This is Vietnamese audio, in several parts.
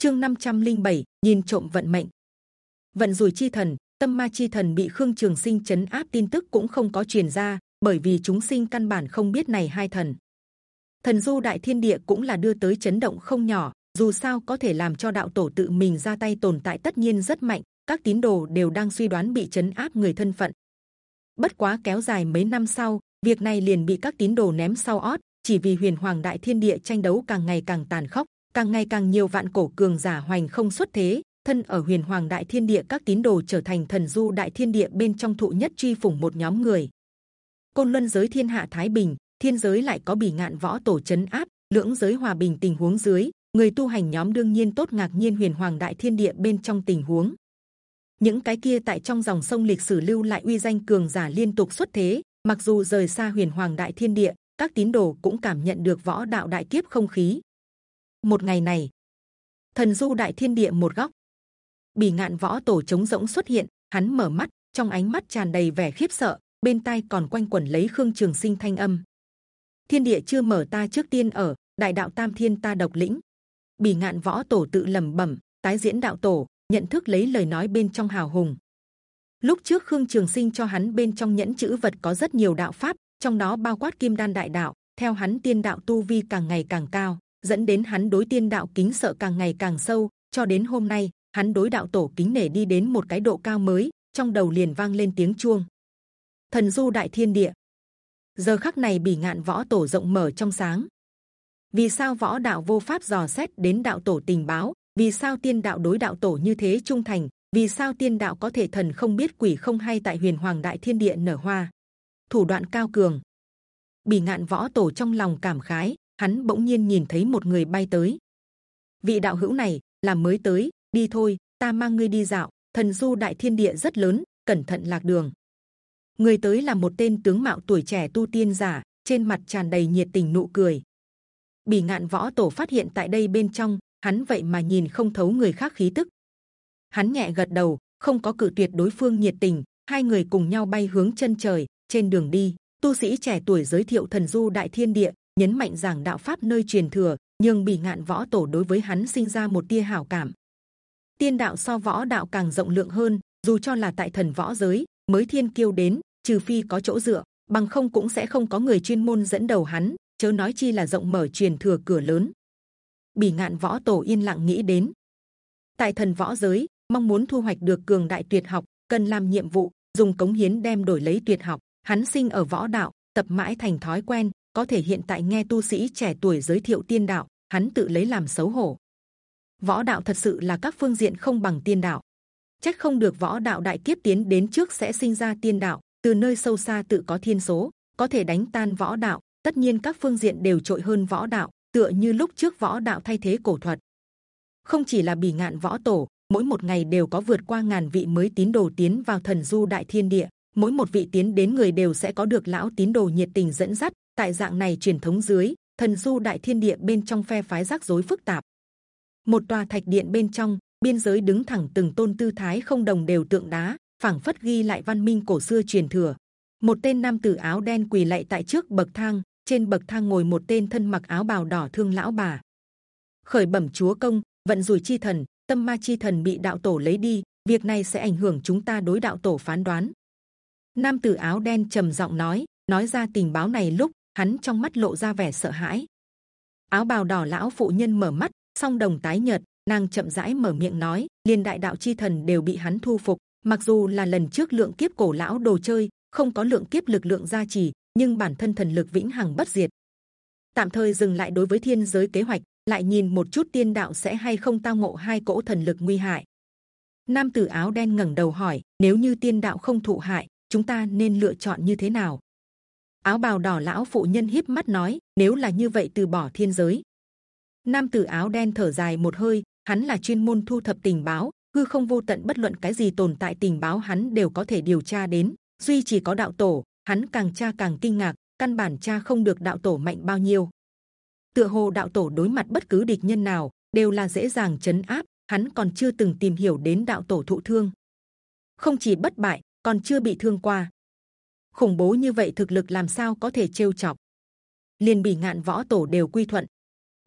chương 507, nhìn trộm vận mệnh. Vận rủi chi thần tâm ma chi thần bị khương trường sinh chấn áp tin tức cũng không có truyền ra bởi vì chúng sinh căn bản không biết này hai thần. Thần du đại thiên địa cũng là đưa tới chấn động không nhỏ dù sao có thể làm cho đạo tổ tự mình ra tay tồn tại tất nhiên rất mạnh các tín đồ đều đang suy đoán bị chấn áp người thân phận. Bất quá kéo dài mấy năm sau việc này liền bị các tín đồ ném sau ót chỉ vì huyền hoàng đại thiên địa tranh đấu càng ngày càng tàn khốc càng ngày càng nhiều vạn cổ cường giả hoành không xuất thế, thân ở huyền hoàng đại thiên địa, các tín đồ trở thành thần du đại thiên địa bên trong thụ nhất truy phủng một nhóm người. Côn luân giới thiên hạ thái bình, thiên giới lại có bỉ ngạn võ tổ chấn áp, lưỡng giới hòa bình tình huống dưới, người tu hành nhóm đương nhiên tốt ngạc nhiên huyền hoàng đại thiên địa bên trong tình huống. Những cái kia tại trong dòng sông lịch sử lưu lại uy danh cường giả liên tục xuất thế, mặc dù rời xa huyền hoàng đại thiên địa, các tín đồ cũng cảm nhận được võ đạo đại kiếp không khí một ngày này, thần du đại thiên địa một góc. Bỉ ngạn võ tổ trống rỗng xuất hiện, hắn mở mắt, trong ánh mắt tràn đầy vẻ khiếp sợ, bên tai còn quanh quẩn lấy khương trường sinh thanh âm. Thiên địa chưa mở ta trước tiên ở, đại đạo tam thiên ta độc lĩnh. Bỉ ngạn võ tổ tự lẩm bẩm, tái diễn đạo tổ, nhận thức lấy lời nói bên trong hào hùng. Lúc trước khương trường sinh cho hắn bên trong nhẫn chữ vật có rất nhiều đạo pháp, trong đó bao quát kim đan đại đạo, theo hắn tiên đạo tu vi càng ngày càng cao dẫn đến hắn đối tiên đạo kính sợ càng ngày càng sâu. Cho đến hôm nay, hắn đối đạo tổ kính nể đi đến một cái độ cao mới, trong đầu liền vang lên tiếng chuông. Thần du đại thiên địa. Giờ khắc này bỉ ngạn võ tổ rộng mở trong sáng. Vì sao võ đạo vô pháp dò xét đến đạo tổ tình báo? Vì sao tiên đạo đối đạo tổ như thế trung thành? Vì sao tiên đạo có thể thần không biết quỷ không hay tại huyền hoàng đại thiên địa nở hoa? Thủ đoạn cao cường. Bỉ ngạn võ tổ trong lòng cảm khái hắn bỗng nhiên nhìn thấy một người bay tới. Vị đạo hữu này là mới tới, đi thôi, ta mang ngươi đi dạo, thần du đại thiên địa rất lớn, cẩn thận lạc đường. Người tới là một tên tướng mạo tuổi trẻ tu tiên giả, trên mặt tràn đầy nhiệt tình nụ cười. Bỉ ngạn võ tổ phát hiện tại đây bên trong, hắn vậy mà nhìn không thấu người khác khí tức. Hắn nhẹ gật đầu, không có cử tuyệt đối phương nhiệt tình, hai người cùng nhau bay hướng chân trời, trên đường đi, tu sĩ trẻ tuổi giới thiệu thần du đại thiên địa nhấn mạnh rằng đạo pháp nơi truyền thừa nhưng bỉ ngạn võ tổ đối với hắn sinh ra một tia hảo cảm. Tiên đạo so võ đạo càng rộng lượng hơn, dù cho là tại thần võ giới, mới thiên kiêu đến, trừ phi có chỗ dựa, bằng không cũng sẽ không có người chuyên môn dẫn đầu hắn, chớ nói chi là rộng mở truyền thừa cửa lớn. Bỉ ngạn võ tổ yên lặng nghĩ đến. Tại thần võ giới, mong muốn thu hoạch được cường đại tuyệt học, cần làm nhiệm vụ, dùng cống hiến đem đổi lấy tuyệt học. Hắn sinh ở võ đạo, tập mãi thành thói quen có thể hiện tại nghe tu sĩ trẻ tuổi giới thiệu tiên đạo, hắn tự lấy làm xấu hổ. Võ đạo thật sự là các phương diện không bằng tiên đạo. Chắc không được võ đạo đại kiếp tiến đến trước sẽ sinh ra tiên đạo, từ nơi sâu xa tự có thiên số, có thể đánh tan võ đạo. Tất nhiên các phương diện đều trội hơn võ đạo, tựa như lúc trước võ đạo thay thế cổ thuật. Không chỉ là bỉ ngạn võ tổ, mỗi một ngày đều có vượt qua ngàn vị mới tín đồ tiến vào thần du đại thiên địa, mỗi một vị tiến đến người đều sẽ có được lão tín đồ nhiệt tình dẫn dắt tại dạng này truyền thống dưới, thần du đại thiên địa bên trong phe phái rắc rối phức tạp. Một tòa thạch điện bên trong, biên giới đứng thẳng từng tôn tư thái không đồng đều tượng đá, phảng phất ghi lại văn minh cổ xưa truyền thừa. Một tên nam tử áo đen quỳ lạy tại trước bậc thang, trên bậc thang ngồi một tên thân mặc áo bào đỏ thương lão bà. Khởi bẩm chúa công, vận rủi chi thần, tâm ma chi thần bị đạo tổ lấy đi, việc này sẽ ảnh hưởng chúng ta đối đạo tổ phán đoán. Nam tử áo đen trầm giọng nói nói ra tình báo này lúc hắn trong mắt lộ ra vẻ sợ hãi. Áo bào đỏ lão phụ nhân mở mắt, song đồng tái nhợt, nàng chậm rãi mở miệng nói, liên đại đạo chi thần đều bị hắn thu phục, mặc dù là lần trước lượng kiếp cổ lão đồ chơi, không có lượng kiếp lực lượng gia trì, nhưng bản thân thần lực vĩnh hằng bất diệt. Tạm thời dừng lại đối với thiên giới kế hoạch, lại nhìn một chút tiên đạo sẽ hay không tao ngộ hai cỗ thần lực nguy hại. Nam tử áo đen ngẩng đầu hỏi, nếu như tiên đạo không thụ hại, chúng ta nên lựa chọn như thế nào? Áo bào đỏ lão phụ nhân híp mắt nói, nếu là như vậy từ bỏ thiên giới. Nam tử áo đen thở dài một hơi, hắn là chuyên môn thu thập tình báo, hư không vô tận bất luận cái gì tồn tại tình báo hắn đều có thể điều tra đến, duy chỉ có đạo tổ, hắn càng tra càng kinh ngạc, căn bản tra không được đạo tổ mạnh bao nhiêu. Tựa hồ đạo tổ đối mặt bất cứ địch nhân nào, đều là dễ dàng chấn áp, hắn còn chưa từng tìm hiểu đến đạo tổ thụ thương. Không chỉ bất bại, còn chưa bị thương qua khủng bố như vậy thực lực làm sao có thể trêu chọc? Liền bị ngạn võ tổ đều quy thuận.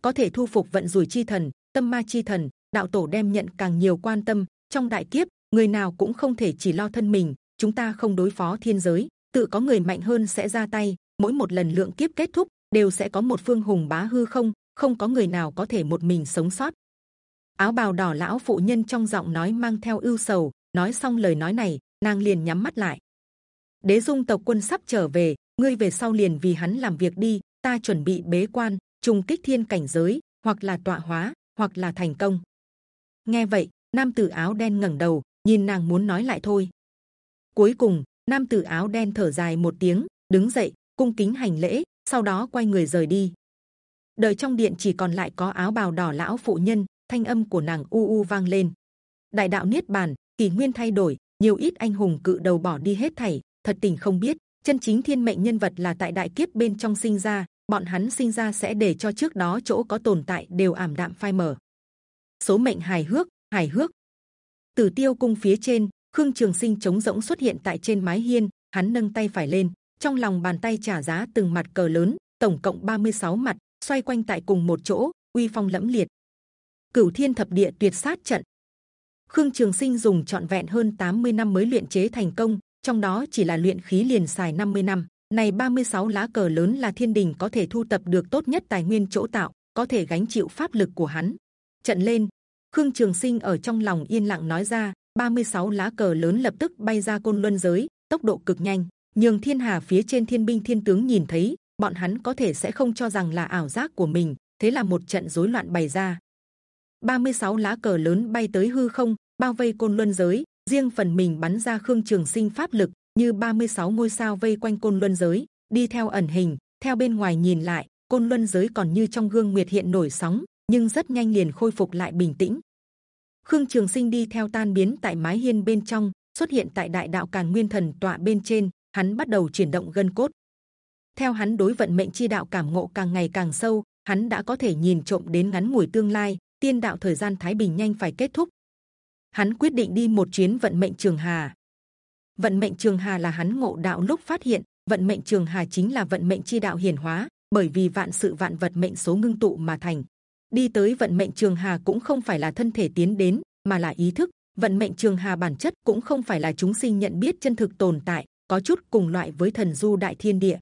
Có thể thu phục vận rủi chi thần, tâm ma chi thần, đạo tổ đem nhận càng nhiều quan tâm. Trong đại kiếp, người nào cũng không thể chỉ lo thân mình. Chúng ta không đối phó thiên giới. Tự có người mạnh hơn sẽ ra tay. Mỗi một lần lượng kiếp kết thúc, đều sẽ có một phương hùng bá hư không. Không có người nào có thể một mình sống sót. Áo bào đỏ lão phụ nhân trong giọng nói mang theo ưu sầu. Nói xong lời nói này, nàng liền nhắm mắt lại đế dung tộc quân sắp trở về, ngươi về sau liền vì hắn làm việc đi, ta chuẩn bị bế quan, trùng kích thiên cảnh giới, hoặc là tọa hóa, hoặc là thành công. Nghe vậy, nam tử áo đen ngẩng đầu, nhìn nàng muốn nói lại thôi. Cuối cùng, nam tử áo đen thở dài một tiếng, đứng dậy, cung kính hành lễ, sau đó quay người rời đi. Đợi trong điện chỉ còn lại có áo bào đỏ lão phụ nhân, thanh âm của nàng u u vang lên. Đại đạo niết bàn kỳ nguyên thay đổi, nhiều ít anh hùng cự đầu bỏ đi hết thảy thật tình không biết, chân chính thiên mệnh nhân vật là tại đại kiếp bên trong sinh ra, bọn hắn sinh ra sẽ để cho trước đó chỗ có tồn tại đều ảm đạm phai mờ. Số mệnh hài hước hài hước. Tử tiêu cung phía trên, khương trường sinh chống rỗng xuất hiện tại trên mái hiên, hắn nâng tay phải lên, trong lòng bàn tay trả giá từng mặt cờ lớn, tổng cộng 36 mặt, xoay quanh tại cùng một chỗ, uy phong lẫm liệt. Cửu thiên thập địa tuyệt sát trận. Khương trường sinh dùng trọn vẹn hơn 80 năm mới luyện chế thành công trong đó chỉ là luyện khí liền xài 50 năm này 36 lá cờ lớn là thiên đình có thể thu tập được tốt nhất tài nguyên chỗ tạo, có thể gánh chịu pháp lực của hắn. Trận lên, khương trường sinh ở trong lòng yên lặng nói ra 36 lá cờ lớn lập tức bay ra côn luân giới, tốc độ cực nhanh. Nhường thiên hà phía trên thiên binh thiên tướng nhìn thấy, bọn hắn có thể sẽ không cho rằng là ảo giác của mình, thế là một trận rối loạn bày ra. 36 lá cờ lớn bay tới hư không, bao vây côn luân giới riêng phần mình bắn ra khương trường sinh pháp lực, như 36 ngôi sao vây quanh côn luân giới, đi theo ẩn hình, theo bên ngoài nhìn lại, côn luân giới còn như trong gương nguyệt hiện nổi sóng, nhưng rất nhanh liền khôi phục lại bình tĩnh. Khương trường sinh đi theo tan biến tại mái hiên bên trong, xuất hiện tại đại đạo càn nguyên thần tọa bên trên, hắn bắt đầu chuyển động gân cốt. Theo hắn đối vận mệnh chi đạo cảm ngộ càng ngày càng sâu, hắn đã có thể nhìn trộm đến ngắn ngủi tương lai, tiên đạo thời gian thái bình nhanh phải kết thúc hắn quyết định đi một chuyến vận mệnh trường hà. Vận mệnh trường hà là hắn ngộ đạo lúc phát hiện, vận mệnh trường hà chính là vận mệnh chi đạo hiển hóa, bởi vì vạn sự vạn vật mệnh số ngưng tụ mà thành. Đi tới vận mệnh trường hà cũng không phải là thân thể tiến đến, mà là ý thức. Vận mệnh trường hà bản chất cũng không phải là chúng sinh nhận biết chân thực tồn tại, có chút cùng loại với thần du đại thiên địa.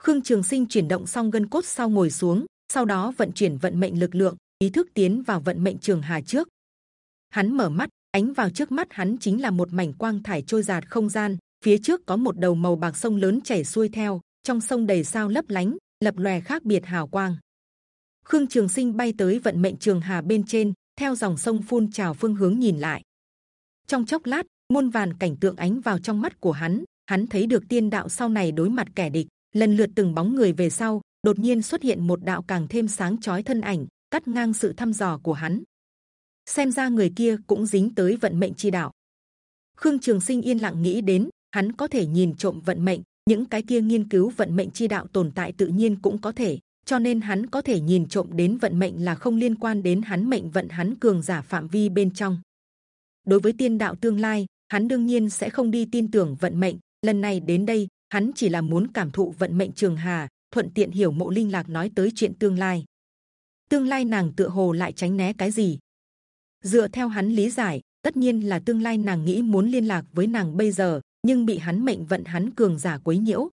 Khương trường sinh chuyển động xong gân cốt sau ngồi xuống, sau đó vận chuyển vận mệnh lực lượng, ý thức tiến vào vận mệnh trường hà trước hắn mở mắt, ánh vào trước mắt hắn chính là một mảnh quang thải trôi dạt không gian, phía trước có một đầu màu bạc sông lớn chảy xuôi theo, trong sông đầy sao lấp lánh, lập lòe khác biệt hào quang. Khương trường sinh bay tới vận mệnh trường hà bên trên, theo dòng sông phun trào phương hướng nhìn lại. Trong chốc lát, muôn vàn cảnh tượng ánh vào trong mắt của hắn hắn thấy được tiên đạo sau này đối mặt kẻ địch, lần lượt từng bóng người về sau, đột nhiên xuất hiện một đạo càng thêm sáng chói thân ảnh, cắt ngang sự thăm dò của hắn xem ra người kia cũng dính tới vận mệnh chi đạo. Khương trường sinh yên lặng nghĩ đến, hắn có thể nhìn trộm vận mệnh, những cái kia nghiên cứu vận mệnh chi đạo tồn tại tự nhiên cũng có thể, cho nên hắn có thể nhìn trộm đến vận mệnh là không liên quan đến hắn mệnh vận hắn cường giả phạm vi bên trong. Đối với tiên đạo tương lai, hắn đương nhiên sẽ không đi tin tưởng vận mệnh. Lần này đến đây, hắn chỉ là muốn cảm thụ vận mệnh trường hà, thuận tiện hiểu mộ linh lạc nói tới chuyện tương lai. Tương lai nàng tựa hồ lại tránh né cái gì? Dựa theo hắn lý giải, tất nhiên là tương lai nàng nghĩ muốn liên lạc với nàng bây giờ, nhưng bị hắn mệnh vận hắn cường giả quấy nhiễu.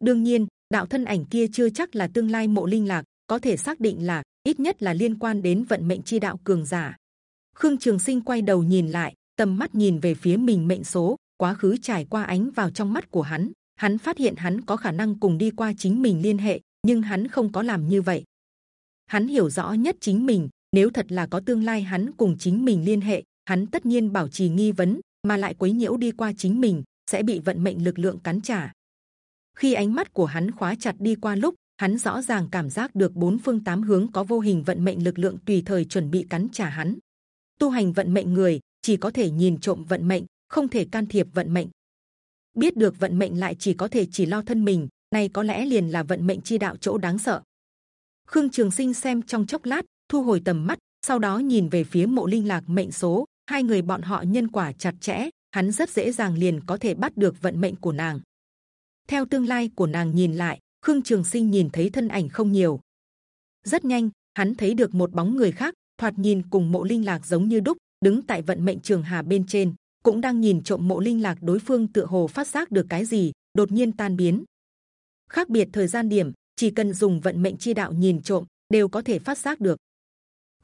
Đương nhiên, đạo thân ảnh kia chưa chắc là tương lai mộ linh lạc, có thể xác định là ít nhất là liên quan đến vận mệnh chi đạo cường giả. Khương trường sinh quay đầu nhìn lại, tầm mắt nhìn về phía mình mệnh số, quá khứ trải qua ánh vào trong mắt của hắn hắn phát hiện hắn có khả năng cùng đi qua chính mình liên hệ, nhưng hắn không có làm như vậy. Hắn hiểu rõ nhất chính mình nếu thật là có tương lai hắn cùng chính mình liên hệ, hắn tất nhiên bảo trì nghi vấn, mà lại quấy nhiễu đi qua chính mình, sẽ bị vận mệnh lực lượng cắn trả. Khi ánh mắt của hắn khóa chặt đi qua lúc, hắn rõ ràng cảm giác được bốn phương tám hướng có vô hình vận mệnh lực lượng tùy thời chuẩn bị cắn trả hắn. Tu hành vận mệnh người, chỉ có thể nhìn trộm vận mệnh, không thể can thiệp vận mệnh. Biết được vận mệnh lại chỉ có thể chỉ lo thân mình này có lẽ liền là vận mệnh chi đạo chỗ đáng sợ. Khương trường sinh xem trong chốc lát thu hồi tầm mắt, sau đó nhìn về phía mộ linh lạc mệnh số. Hai người bọn họ nhân quả chặt chẽ, hắn rất dễ dàng liền có thể bắt được vận mệnh của nàng. Theo tương lai của nàng nhìn lại, khương trường sinh nhìn thấy thân ảnh không nhiều. Rất nhanh, hắn thấy được một bóng người khác, thoạt nhìn cùng mộ linh lạc giống như đúc, đứng tại vận mệnh trường hà bên trên, cũng đang nhìn trộm mộ linh lạc đối phương tựa hồ phát giác được cái gì, đột nhiên tan biến. Khác biệt thời gian điểm, chỉ cần dùng vận mệnh chi đạo nhìn trộm, đều có thể phát giác được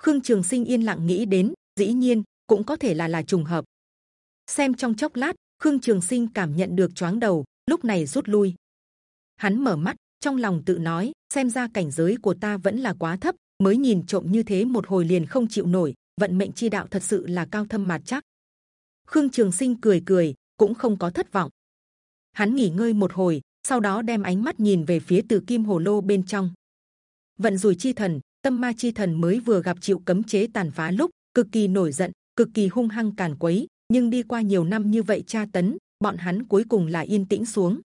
khương trường sinh yên lặng nghĩ đến, dĩ nhiên, cũng có thể là là trùng hợp. Xem trong chốc lát, khương trường sinh cảm nhận được chóng đầu, lúc này rút lui. Hắn mở mắt, trong lòng tự nói, xem ra cảnh giới của ta vẫn là quá thấp, mới nhìn trộm như thế một hồi liền không chịu nổi, vận mệnh chi đạo thật sự là cao thâm mạt chắc. Khương trường sinh cười cười, cũng không có thất vọng. Hắn nghỉ ngơi một hồi, sau đó đem ánh mắt nhìn về phía từ kim hồ lô bên trong. Vận rủi chi thần tâm ma chi thần mới vừa gặp chịu cấm chế tàn phá lúc, cực kỳ nổi giận, cực kỳ hung hăng càn quấy, nhưng đi qua nhiều năm như vậy tra tấn, bọn hắn cuối cùng là yên tĩnh xuống.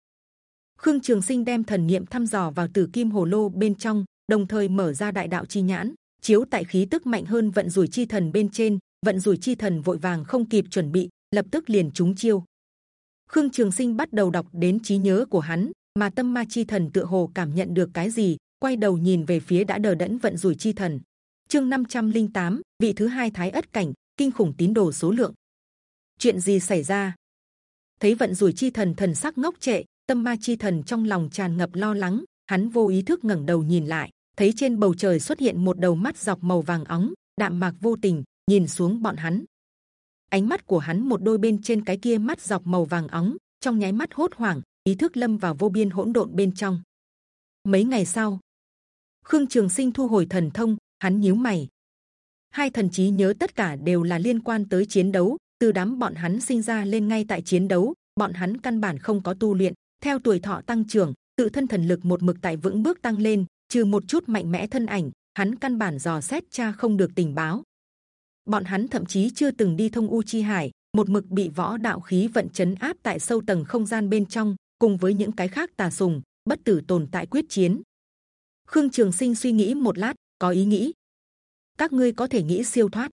Khương trường sinh đem thần niệm thăm dò vào tử kim hồ lô bên trong, đồng thời mở ra đại đạo chi nhãn, chiếu tại khí tức mạnh hơn vận rủi chi thần bên trên, vận rủi chi thần vội vàng không kịp chuẩn bị, lập tức liền trúng chiêu. Khương trường sinh bắt đầu đọc đến trí nhớ của hắn, mà tâm ma chi thần tựa hồ cảm nhận được cái gì quay đầu nhìn về phía đã đờ đẫn vận rủi chi thần. Chương 508, vị thứ hai thái ất cảnh kinh khủng tín đồ số lượng. Chuyện gì xảy ra? Thấy vận rủi chi thần thần sắc ngốc trệ tâm ma chi thần trong lòng tràn ngập lo lắng hắn vô ý thức ngẩng đầu nhìn lại thấy trên bầu trời xuất hiện một đầu mắt dọc màu vàng óng đạm mạc vô tình nhìn xuống bọn hắn. Ánh mắt của hắn một đôi bên trên cái kia mắt dọc màu vàng óng trong nháy mắt hốt hoảng ý thức lâm vào vô biên hỗn độn bên trong. Mấy ngày sau khương trường sinh thu hồi thần thông, hắn nhíu mày. Hai thần trí nhớ tất cả đều là liên quan tới chiến đấu, từ đám bọn hắn sinh ra lên ngay tại chiến đấu, bọn hắn căn bản không có tu luyện, theo tuổi thọ tăng trưởng, tự thân thần lực một mực tại vững bước tăng lên, trừ một chút mạnh mẽ thân ảnh, hắn căn bản dò xét cha không được tình báo. Bọn hắn thậm chí chưa từng đi thông u chi hải, một mực bị võ đạo khí vận chấn áp tại sâu tầng không gian bên trong, cùng với những cái khác tà sùng, bất tử tồn tại quyết chiến khương trường sinh suy nghĩ một lát, có ý nghĩ. Các ngươi có thể nghĩ siêu thoát.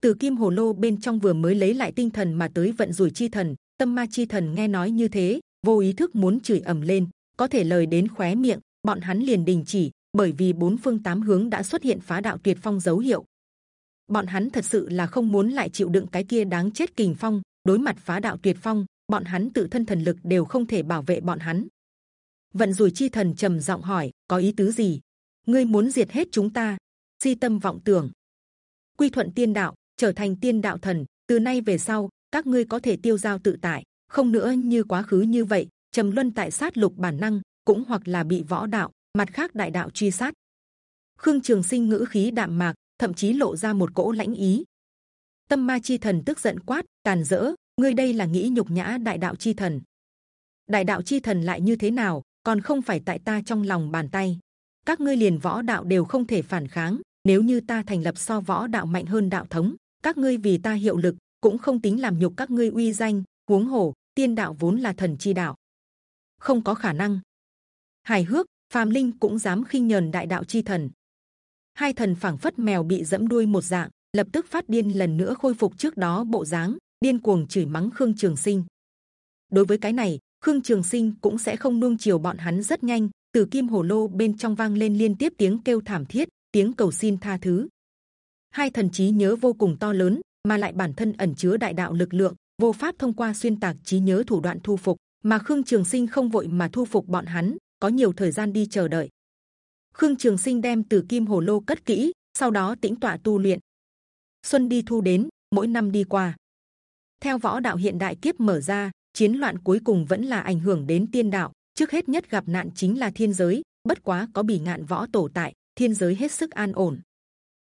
Từ kim hồ lô bên trong vừa mới lấy lại tinh thần mà tới vận rủi chi thần, tâm ma chi thần nghe nói như thế, vô ý thức muốn chửi ầm lên, có thể lời đến khóe miệng, bọn hắn liền đình chỉ, bởi vì bốn phương tám hướng đã xuất hiện phá đạo tuyệt phong dấu hiệu. Bọn hắn thật sự là không muốn lại chịu đựng cái kia đáng chết kình phong, đối mặt phá đạo tuyệt phong, bọn hắn tự thân thần lực đều không thể bảo vệ bọn hắn vận rủi chi thần trầm giọng hỏi, có ý tứ gì? Ngươi muốn diệt hết chúng ta? Si tâm vọng tưởng. Quy thuận tiên đạo, trở thành tiên đạo thần, từ nay về sau, các ngươi có thể tiêu giao tự tại, không nữa như quá khứ như vậy, trầm luân tại sát lục bản năng, cũng hoặc là bị võ đạo, mặt khác đại đạo truy sát. Khương trường sinh ngữ khí đạm mạc, thậm chí lộ ra một cỗ lãnh ý. Tâm ma chi thần tức giận quát, tàn dỡ ngươi đây là nghĩ nhục nhã đại đạo chi thần. Đại đạo chi thần lại như thế nào? Còn không phải tại ta trong lòng bàn tay. Các ngươi liền võ đạo đều không thể phản kháng. Nếu như ta thành lập so võ đạo mạnh hơn đạo thống, các ngươi vì ta hiệu lực, cũng không tính làm nhục các ngươi uy danh, huống hồ, tiên đạo vốn là thần chi đạo. Không có khả năng. Hài hước, phàm linh cũng dám khinh nhờn đại đạo chi thần. Hai thần phảng phất mèo bị dẫm đuôi một dạng, lập tức phát điên lần nữa khôi phục trước đó bộ dáng, điên cuồng chửi mắng khương trường sinh. Đối với cái này khương trường sinh cũng sẽ không nuông chiều bọn hắn rất nhanh. Từ kim hồ lô bên trong vang lên liên tiếp tiếng kêu thảm thiết, tiếng cầu xin tha thứ. Hai thần trí nhớ vô cùng to lớn, mà lại bản thân ẩn chứa đại đạo lực lượng, vô pháp thông qua xuyên tạc trí nhớ thủ đoạn thu phục, mà khương trường sinh không vội mà thu phục bọn hắn, có nhiều thời gian đi chờ đợi. Khương trường sinh đem từ kim hồ lô cất kỹ, sau đó tĩnh tọa tu luyện. Xuân đi thu đến, mỗi năm đi qua. Theo võ đạo hiện đại kiếp mở ra chiến loạn cuối cùng vẫn là ảnh hưởng đến tiên đạo, trước hết nhất gặp nạn chính là thiên giới, bất quá có bỉ ngạn võ tổ tại, thiên giới hết sức an ổn.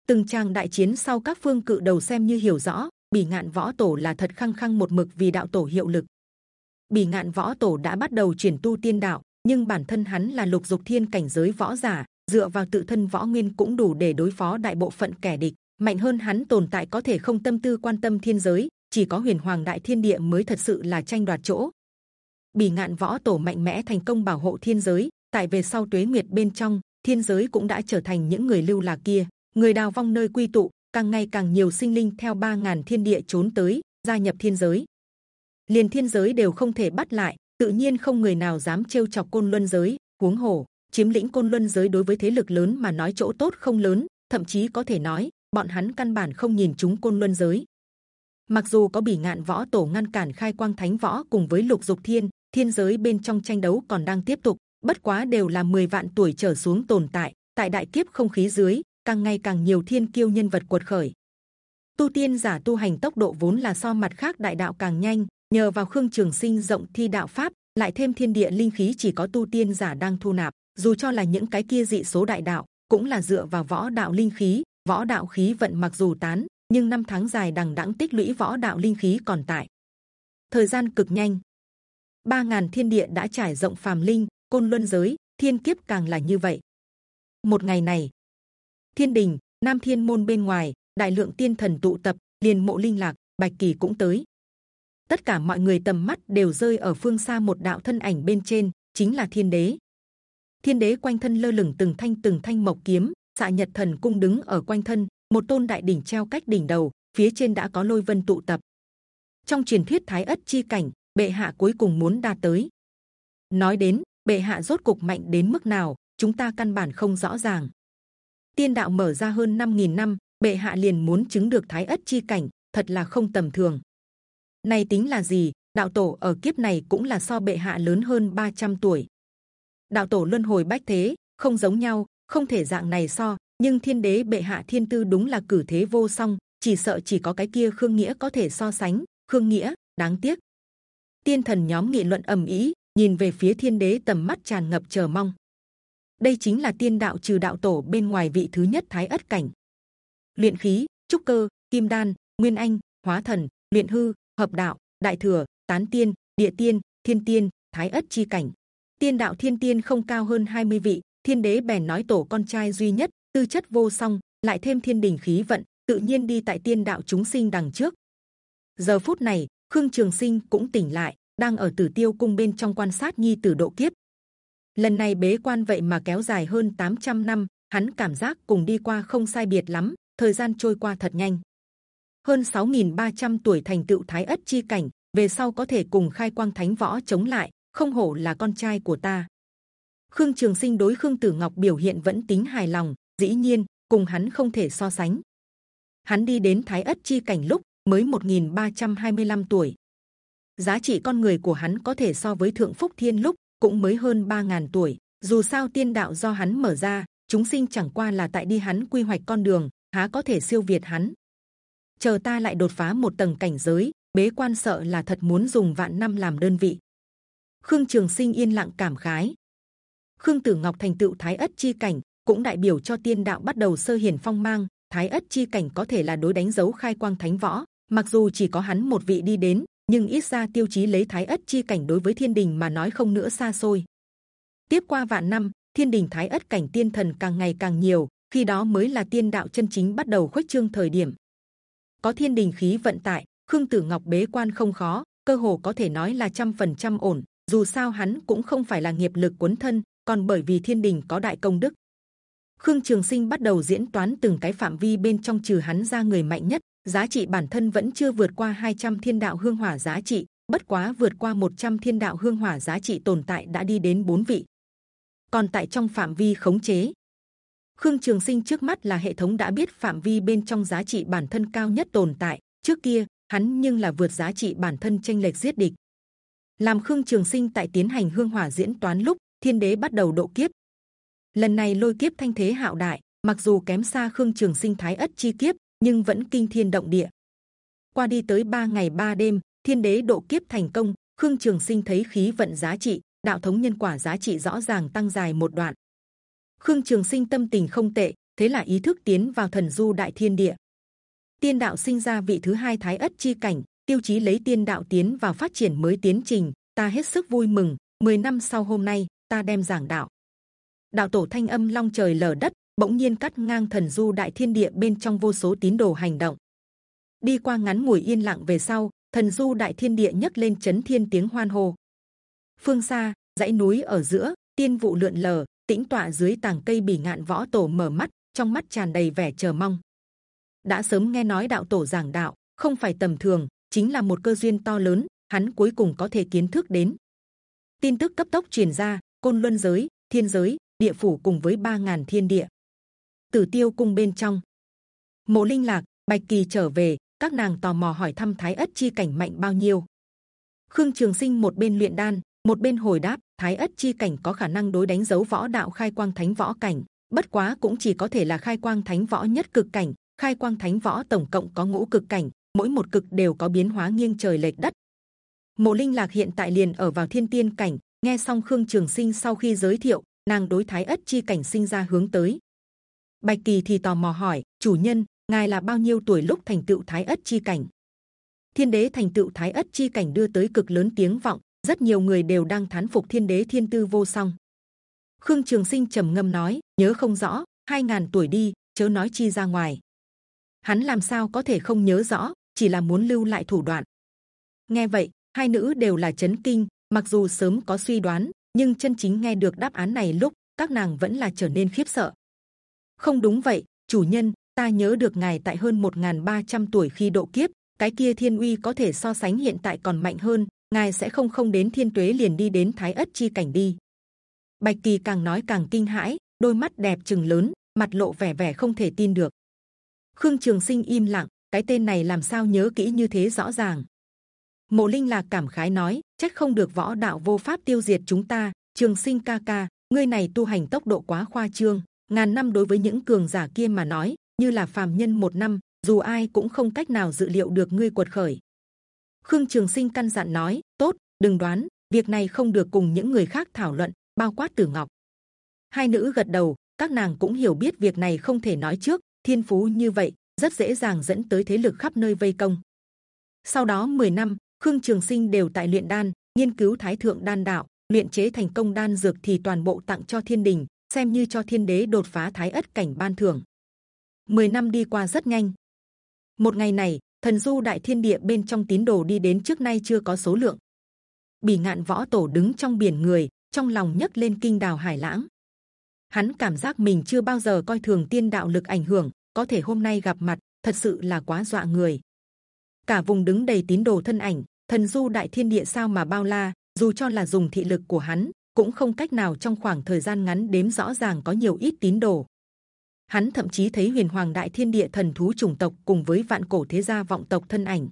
Từng trang đại chiến sau các phương cự đầu xem như hiểu rõ, bỉ ngạn võ tổ là thật khăng khăng một mực vì đạo tổ hiệu lực. Bỉ ngạn võ tổ đã bắt đầu chuyển tu tiên đạo, nhưng bản thân hắn là lục dục thiên cảnh giới võ giả, dựa vào tự thân võ nguyên cũng đủ để đối phó đại bộ phận kẻ địch. Mạnh hơn hắn tồn tại có thể không tâm tư quan tâm thiên giới chỉ có huyền hoàng đại thiên địa mới thật sự là tranh đoạt chỗ bỉ ngạn võ tổ mạnh mẽ thành công bảo hộ thiên giới, tại về sau tuế nguyệt bên trong, thiên giới cũng đã trở thành những người lưu lạc kia, người đào vong nơi quy tụ, càng ngày càng nhiều sinh linh theo ba ngàn thiên địa trốn tới, gia nhập thiên giới liền thiên giới đều không thể bắt lại, tự nhiên không người nào dám trêu chọc côn luân giới, huống hồ, chiếm lĩnh côn luân giới đối với thế lực lớn mà nói chỗ tốt không lớn, thậm chí có thể nói, bọn hắn căn bản không nhìn chúng côn luân giới. Mặc dù có bỉ ngạn võ tổ ngăn cản khai quang thánh võ cùng với lục dục thiên thiên giới bên trong tranh đấu còn đang tiếp tục, bất quá đều là 10 vạn tuổi trở xuống tồn tại. Tại đại kiếp không khí dưới, càng ngày càng nhiều thiên kiêu nhân vật cuột khởi. Tu tiên giả tu hành tốc độ vốn là so mặt khác đại đạo càng nhanh, nhờ vào khương trường sinh rộng thi đạo pháp, lại thêm thiên địa linh khí chỉ có tu tiên giả đang thu nạp. Dù cho là những cái kia dị số đại đạo, cũng là dựa vào võ đạo linh khí, võ đạo khí vận mặc dù tán, nhưng năm tháng dài đằng đẵng tích lũy võ đạo linh khí còn tại. Thời gian cực nhanh, ba ngàn thiên địa đã trải rộng phàm linh, côn luân giới, thiên kiếp càng là như vậy. Một ngày này, thiên đình, nam thiên môn bên ngoài, đại lượng tiên thần tụ tập, liền mộ linh lạc, bạch kỳ cũng tới. Tất cả mọi người tầm mắt đều rơi ở phương xa một đạo thân ảnh bên trên, chính là thiên đế. Thiên đế quanh thân lơ lửng từng thanh từng thanh mộc kiếm, xạ nhật thần cung đứng ở quanh thân, một tôn đại đỉnh treo cách đỉnh đầu, phía trên đã có lôi vân tụ tập. Trong truyền thuyết Thái ất chi cảnh, bệ hạ cuối cùng muốn đạt tới. Nói đến bệ hạ rốt cục mạnh đến mức nào, chúng ta căn bản không rõ ràng. Tiên đạo mở ra hơn 5.000 năm, bệ hạ liền muốn chứng được Thái ất chi cảnh, thật là không tầm thường. Này tính là gì? Đạo tổ ở kiếp này cũng là so bệ hạ lớn hơn 300 tuổi. Đạo tổ luân hồi bách thế, không giống nhau, không thể dạng này so. Nhưng thiên đế bệ hạ thiên tư đúng là cử thế vô song, chỉ sợ chỉ có cái kia khương nghĩa có thể so sánh. Khương nghĩa, đáng tiếc. Tiên thần nhóm nghị luận ầm ĩ, nhìn về phía thiên đế tầm mắt tràn ngập chờ mong. Đây chính là tiên đạo trừ đạo tổ bên ngoài vị thứ nhất thái ất cảnh. Luyện khí, trúc cơ, kim đan, nguyên anh, hóa thần, luyện hư, hợp đạo, đại thừa, tán tiên, địa tiên, thiên tiên, thái ất chi cảnh. Tiên đạo thiên tiên không cao hơn 20 vị, thiên đế bèn nói tổ con trai duy nhất, tư chất vô song, lại thêm thiên đình khí vận, tự nhiên đi tại tiên đạo chúng sinh đằng trước. Giờ phút này, khương trường sinh cũng tỉnh lại, đang ở Tử Tiêu cung bên trong quan sát nhi tử độ kiếp. Lần này bế quan vậy mà kéo dài hơn 800 năm, hắn cảm giác cùng đi qua không sai biệt lắm, thời gian trôi qua thật nhanh. Hơn 6.300 tuổi thành tựu thái ất chi cảnh, về sau có thể cùng khai quang thánh võ chống lại, không hổ là con trai của ta. Khương Trường Sinh đối Khương Tử Ngọc biểu hiện vẫn tính hài lòng, dĩ nhiên cùng hắn không thể so sánh. Hắn đi đến thái ất chi cảnh lúc mới 1.325 tuổi, giá trị con người của hắn có thể so với thượng phúc thiên lúc cũng mới hơn 3.000 tuổi. Dù sao tiên đạo do hắn mở ra, chúng sinh chẳng qua là tại đi hắn quy hoạch con đường, há có thể siêu việt hắn? Chờ ta lại đột phá một tầng cảnh giới, bế quan sợ là thật muốn dùng vạn năm làm đơn vị. Khương Trường Sinh yên lặng cảm khái. Khương Tử Ngọc thành tựu Thái ất chi cảnh, cũng đại biểu cho tiên đạo bắt đầu sơ hiển phong mang. Thái ất chi cảnh có thể là đối đánh dấu khai quang thánh võ, mặc dù chỉ có hắn một vị đi đến, nhưng ít ra tiêu chí lấy thái ất chi cảnh đối với thiên đình mà nói không nữa xa xôi. Tiếp qua vạn năm, thiên đình thái ất cảnh tiên thần càng ngày càng nhiều, khi đó mới là tiên đạo chân chính bắt đầu khuếch trương thời điểm. Có thiên đình khí vận tại, khương tử ngọc bế quan không khó, cơ hồ có thể nói là trăm phần trăm ổn. Dù sao hắn cũng không phải là nghiệp lực cuốn thân, còn bởi vì thiên đình có đại công đức. Khương Trường Sinh bắt đầu diễn toán từng cái phạm vi bên trong trừ hắn ra người mạnh nhất, giá trị bản thân vẫn chưa vượt qua 200 thiên đạo hương hỏa giá trị, bất quá vượt qua 100 thiên đạo hương hỏa giá trị tồn tại đã đi đến bốn vị. Còn tại trong phạm vi khống chế, Khương Trường Sinh trước mắt là hệ thống đã biết phạm vi bên trong giá trị bản thân cao nhất tồn tại. Trước kia hắn nhưng là vượt giá trị bản thân tranh lệch giết địch. Làm Khương Trường Sinh tại tiến hành hương hỏa diễn toán lúc Thiên Đế bắt đầu độ kiếp. Lần này lôi kiếp thanh thế hạo đại, mặc dù kém xa Khương Trường Sinh thái ất chi kiếp, nhưng vẫn kinh thiên động địa. Qua đi tới ba ngày ba đêm, thiên đế độ kiếp thành công. Khương Trường Sinh thấy khí vận giá trị, đạo thống nhân quả giá trị rõ ràng tăng dài một đoạn. Khương Trường Sinh tâm tình không tệ, thế là ý thức tiến vào thần du đại thiên địa. Tiên đạo sinh ra vị thứ hai thái ất chi cảnh, tiêu chí lấy tiên đạo tiến vào phát triển mới tiến trình. Ta hết sức vui mừng. 10 năm sau hôm nay, ta đem giảng đạo. Đạo tổ thanh âm long trời lở đất, bỗng nhiên cắt ngang thần du đại thiên địa bên trong vô số tín đồ hành động. Đi qua ngắn ngủi yên lặng về sau, thần du đại thiên địa nhấc lên chấn thiên tiếng hoan hô. Phương xa, dãy núi ở giữa, tiên vụ lượn lờ, tĩnh tọa dưới tàng cây bỉ ngạn võ tổ mở mắt, trong mắt tràn đầy vẻ chờ mong. đã sớm nghe nói đạo tổ giảng đạo, không phải tầm thường, chính là một cơ duyên to lớn, hắn cuối cùng có thể kiến thức đến. Tin tức cấp tốc truyền ra, côn luân giới, thiên giới, địa phủ cùng với ba ngàn thiên địa Tử Tiêu cung bên trong, Mộ Linh Lạc, Bạch Kỳ trở về, các nàng tò mò hỏi thăm Thái Ất chi cảnh mạnh bao nhiêu. Khương Trường Sinh một bên luyện đan, một bên hồi đáp, Thái Ất chi cảnh có khả năng đối đánh dấu võ đạo khai quang thánh võ cảnh, bất quá cũng chỉ có thể là khai quang thánh võ nhất cực cảnh. Khai quang thánh võ tổng cộng có ngũ cực cảnh, mỗi một cực đều có biến hóa nghiêng trời lệch đất. Mộ Linh Lạc hiện tại liền ở vào thiên tiên cảnh, nghe xong Khương Trường Sinh sau khi giới thiệu, nàng đối Thái Ất chi cảnh sinh ra hướng tới. Bạch Kỳ thì tò mò hỏi, chủ nhân, ngài là bao nhiêu tuổi lúc thành tựu Thái Ất chi cảnh? Thiên đế thành tựu Thái Ất chi cảnh đưa tới cực lớn tiếng vọng, rất nhiều người đều đang thán phục Thiên đế thiên tư vô song. Khương Trường Sinh trầm ngâm nói, nhớ không rõ, hai ngàn tuổi đi, chớ nói chi ra ngoài. Hắn làm sao có thể không nhớ rõ, chỉ là muốn lưu lại thủ đoạn. Nghe vậy, hai nữ đều là chấn kinh. Mặc dù sớm có suy đoán, nhưng chân chính nghe được đáp án này lúc các nàng vẫn là trở nên khiếp sợ. Không đúng vậy, chủ nhân, ta nhớ được ngài tại hơn 1.300 tuổi khi độ kiếp, cái kia thiên uy có thể so sánh hiện tại còn mạnh hơn. Ngài sẽ không không đến thiên tuế liền đi đến thái ất chi cảnh đi. Bạch kỳ càng nói càng kinh hãi, đôi mắt đẹp trừng lớn, mặt lộ vẻ vẻ không thể tin được. Khương Trường Sinh im lặng, cái tên này làm sao nhớ kỹ như thế rõ ràng. Mộ Linh lạc cảm khái nói, chắc không được võ đạo vô pháp tiêu diệt chúng ta. Trường Sinh ca ca, ngươi này tu hành tốc độ quá khoa trương, ngàn năm đối với những cường giả kia mà nói, như là phàm nhân một năm, dù ai cũng không cách nào dự liệu được ngươi quật khởi. Khương Trường Sinh căn dặn nói, tốt, đừng đoán, việc này không được cùng những người khác thảo luận, bao quát Tử Ngọc. Hai nữ gật đầu, các nàng cũng hiểu biết việc này không thể nói trước, thiên phú như vậy rất dễ dàng dẫn tới thế lực khắp nơi vây công. Sau đó 10 năm, Khương Trường Sinh đều tại luyện đan, nghiên cứu Thái thượng đan đạo, luyện chế thành công đan dược thì toàn bộ tặng cho Thiên Đình, xem như cho Thiên Đế đột phá Thái ất cảnh ban thưởng. 10 năm đi qua rất nhanh. Một ngày này, thần du đại thiên địa bên trong tín đồ đi đến trước nay chưa có số lượng. Bỉ ngạn võ tổ đứng trong biển người, trong lòng nhấc lên kinh đào hải lãng. Hắn cảm giác mình chưa bao giờ coi thường tiên đạo lực ảnh hưởng, có thể hôm nay gặp mặt, thật sự là quá dọa người cả vùng đứng đầy tín đồ thân ảnh, thần du đại thiên địa sao mà bao la, dù cho là dùng thị lực của hắn, cũng không cách nào trong khoảng thời gian ngắn đếm rõ ràng có nhiều ít tín đồ. Hắn thậm chí thấy huyền hoàng đại thiên địa thần thú chủng tộc cùng với vạn cổ thế gia vọng tộc thân ảnh.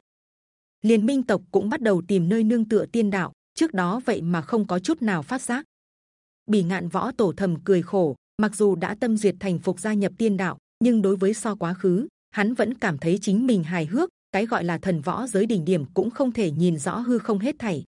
Liên minh tộc cũng bắt đầu tìm nơi nương tựa tiên đạo, trước đó vậy mà không có chút nào phát giác. Bỉ ngạn võ tổ thầm cười khổ, mặc dù đã tâm duyệt thành phục gia nhập tiên đạo, nhưng đối với so quá khứ, hắn vẫn cảm thấy chính mình hài hước cái gọi là thần võ giới đỉnh điểm cũng không thể nhìn rõ hư không hết thảy.